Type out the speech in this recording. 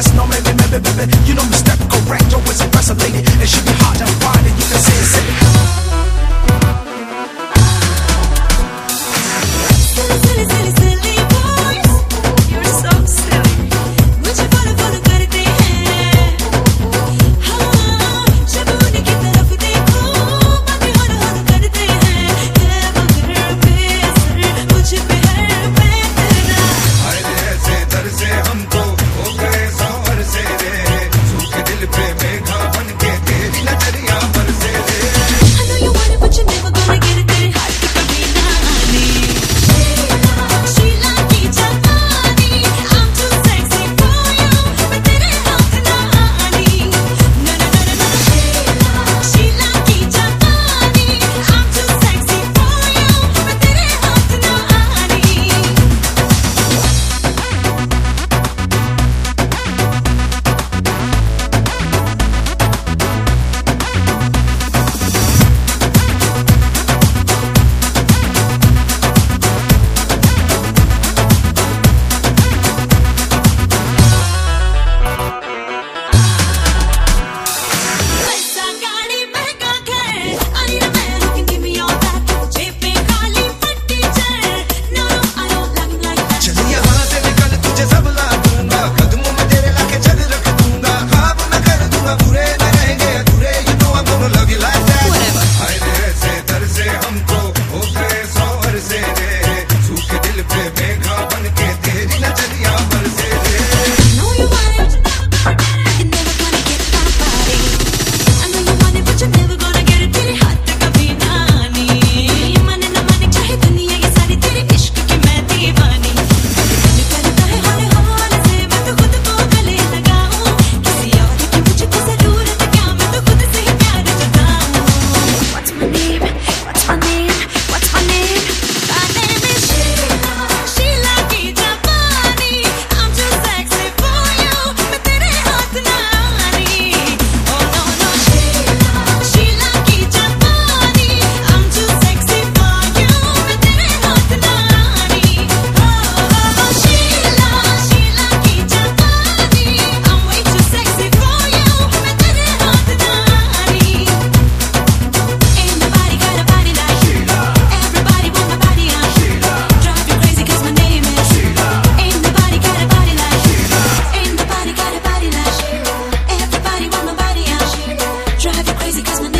that's no maybe, maybe, baby. You know the step correct, always impress a lady, It should be hot. crazy cause my